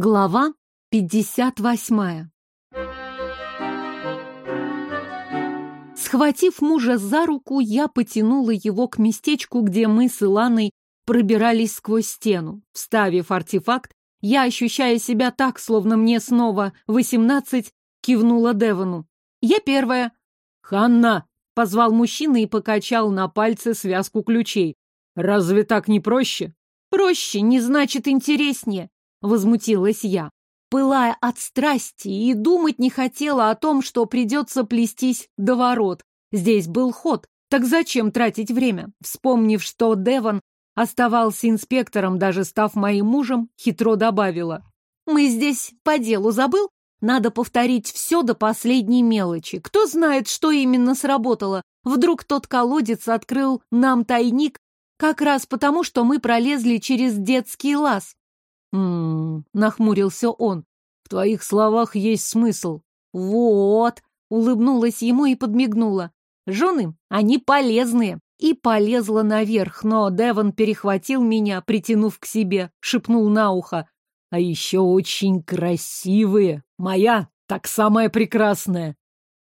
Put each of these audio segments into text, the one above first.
Глава 58 Схватив мужа за руку, я потянула его к местечку, где мы с Иланой пробирались сквозь стену. Вставив артефакт, я, ощущая себя так, словно мне снова восемнадцать, кивнула Девону. «Я первая». «Ханна!» — позвал мужчина и покачал на пальце связку ключей. «Разве так не проще?» «Проще не значит интереснее. — возмутилась я, пылая от страсти и думать не хотела о том, что придется плестись до ворот. Здесь был ход, так зачем тратить время? Вспомнив, что Деван оставался инспектором, даже став моим мужем, хитро добавила. «Мы здесь по делу забыл? Надо повторить все до последней мелочи. Кто знает, что именно сработало? Вдруг тот колодец открыл нам тайник как раз потому, что мы пролезли через детский лаз. «М-м-м», нахмурился он. «В твоих словах есть смысл». «Вот», — улыбнулась ему и подмигнула. «Жены, они полезные». И полезла наверх, но Деван перехватил меня, притянув к себе, шепнул на ухо. «А еще очень красивые. Моя, так самая прекрасная».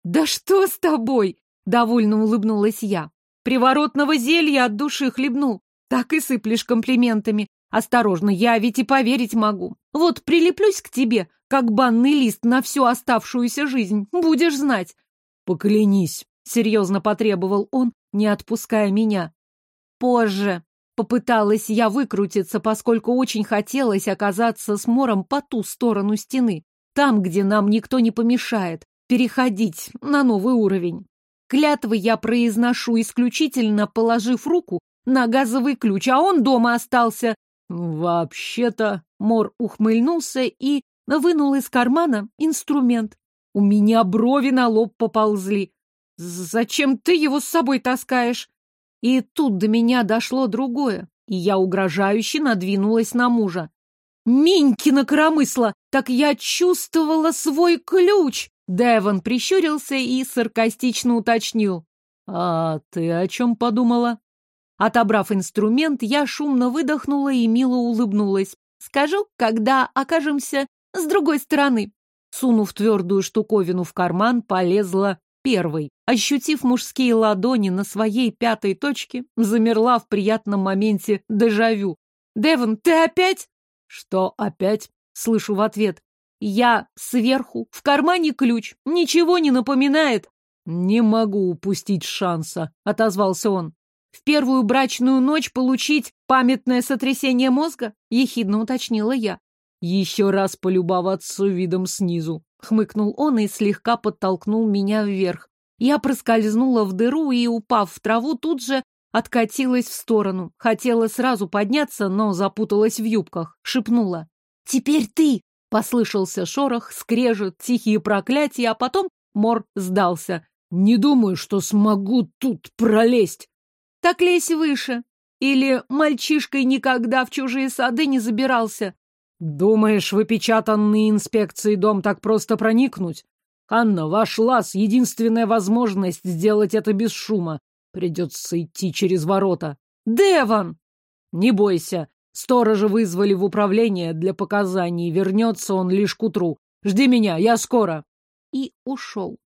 «Да что с тобой?» — довольно улыбнулась я. «Приворотного зелья от души хлебнул. Так и сыплешь комплиментами. Осторожно, я ведь и поверить могу. Вот прилеплюсь к тебе, как банный лист на всю оставшуюся жизнь. Будешь знать. Поклянись, серьезно потребовал он, не отпуская меня. Позже. Попыталась я выкрутиться, поскольку очень хотелось оказаться с Мором по ту сторону стены, там, где нам никто не помешает, переходить на новый уровень. Клятвы я произношу исключительно, положив руку на газовый ключ, а он дома остался, «Вообще-то...» — Мор ухмыльнулся и вынул из кармана инструмент. У меня брови на лоб поползли. «Зачем ты его с собой таскаешь?» И тут до меня дошло другое, и я угрожающе надвинулась на мужа. «Минькина коромысла! Так я чувствовала свой ключ!» Деван прищурился и саркастично уточнил. «А ты о чем подумала?» Отобрав инструмент, я шумно выдохнула и мило улыбнулась. Скажу, когда окажемся с другой стороны. Сунув твердую штуковину в карман, полезла первой. Ощутив мужские ладони на своей пятой точке, замерла в приятном моменте дежавю. «Девон, ты опять?» «Что опять?» — слышу в ответ. «Я сверху, в кармане ключ, ничего не напоминает». «Не могу упустить шанса», — отозвался он. В первую брачную ночь получить памятное сотрясение мозга? Ехидно уточнила я. Еще раз полюбоваться видом снизу. Хмыкнул он и слегка подтолкнул меня вверх. Я проскользнула в дыру и, упав в траву, тут же откатилась в сторону. Хотела сразу подняться, но запуталась в юбках. Шепнула. «Теперь ты!» Послышался шорох, скрежет, тихие проклятия, а потом Мор сдался. «Не думаю, что смогу тут пролезть!» Так лезь выше. Или мальчишкой никогда в чужие сады не забирался. Думаешь, в опечатанный инспекцией дом так просто проникнуть? Анна, ваш лаз — единственная возможность сделать это без шума. Придется идти через ворота. Деван! Не бойся. Сторожа вызвали в управление для показаний. Вернется он лишь к утру. Жди меня, я скоро. И ушел.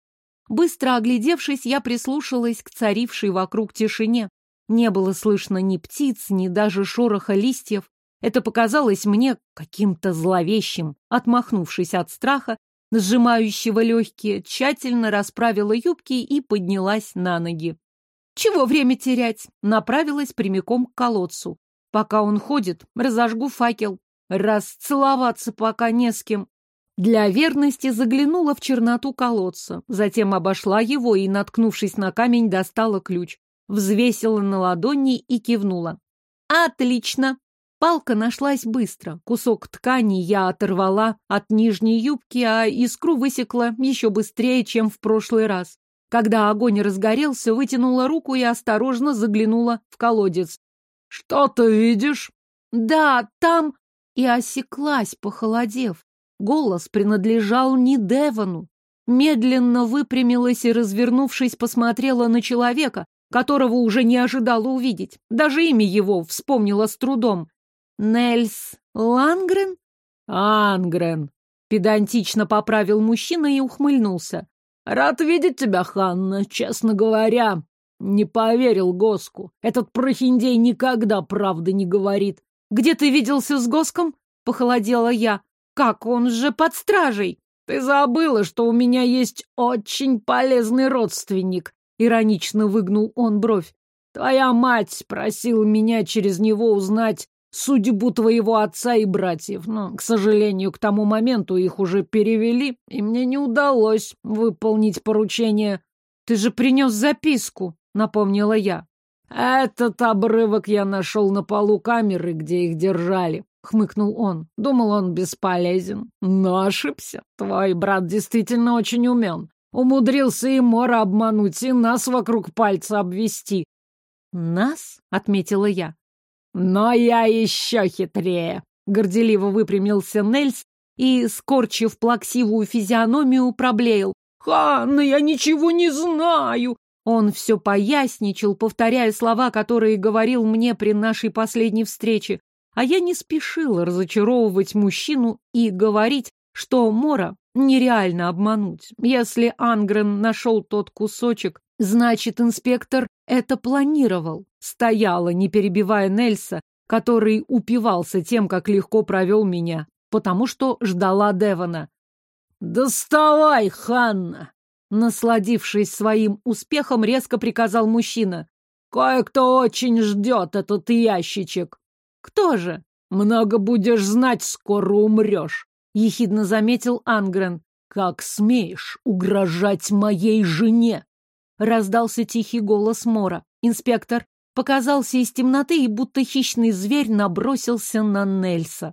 Быстро оглядевшись, я прислушалась к царившей вокруг тишине. Не было слышно ни птиц, ни даже шороха листьев. Это показалось мне каким-то зловещим. Отмахнувшись от страха, сжимающего легкие, тщательно расправила юбки и поднялась на ноги. Чего время терять? Направилась прямиком к колодцу. Пока он ходит, разожгу факел. Расцеловаться пока не с кем. Для верности заглянула в черноту колодца, затем обошла его и, наткнувшись на камень, достала ключ взвесила на ладони и кивнула. «Отлично!» Палка нашлась быстро. Кусок ткани я оторвала от нижней юбки, а искру высекла еще быстрее, чем в прошлый раз. Когда огонь разгорелся, вытянула руку и осторожно заглянула в колодец. «Что ты видишь?» «Да, там...» И осеклась, похолодев. Голос принадлежал не Девану. Медленно выпрямилась и, развернувшись, посмотрела на человека, которого уже не ожидала увидеть. Даже имя его вспомнила с трудом. Нельс Лангрен? Ангрен. Педантично поправил мужчина и ухмыльнулся. Рад видеть тебя, Ханна, честно говоря. Не поверил Госку. Этот прохиндей никогда правды не говорит. Где ты виделся с Госком? Похолодела я. Как он же под стражей? Ты забыла, что у меня есть очень полезный родственник. Иронично выгнул он бровь. Твоя мать просила меня через него узнать судьбу твоего отца и братьев, но, к сожалению, к тому моменту их уже перевели, и мне не удалось выполнить поручение. Ты же принес записку, напомнила я. Этот обрывок я нашел на полу камеры, где их держали, хмыкнул он. Думал, он бесполезен, но ошибся. Твой брат действительно очень умен. Умудрился и Мора обмануть, и нас вокруг пальца обвести. «Нас?» — отметила я. «Но я еще хитрее!» — горделиво выпрямился Нельс и, скорчив плаксивую физиономию, проблеял. «Ханна, я ничего не знаю!» Он все поясничал, повторяя слова, которые говорил мне при нашей последней встрече. А я не спешила разочаровывать мужчину и говорить, что Мора нереально обмануть. Если Ангрен нашел тот кусочек, значит, инспектор это планировал. Стояла, не перебивая Нельса, который упивался тем, как легко провел меня, потому что ждала Девона. «Доставай, Ханна!» Насладившись своим успехом, резко приказал мужчина. «Кое-кто очень ждет этот ящичек». «Кто же?» «Много будешь знать, скоро умрешь», — ехидно заметил Ангрен. «Как смеешь угрожать моей жене?» Раздался тихий голос Мора. Инспектор показался из темноты и будто хищный зверь набросился на Нельса.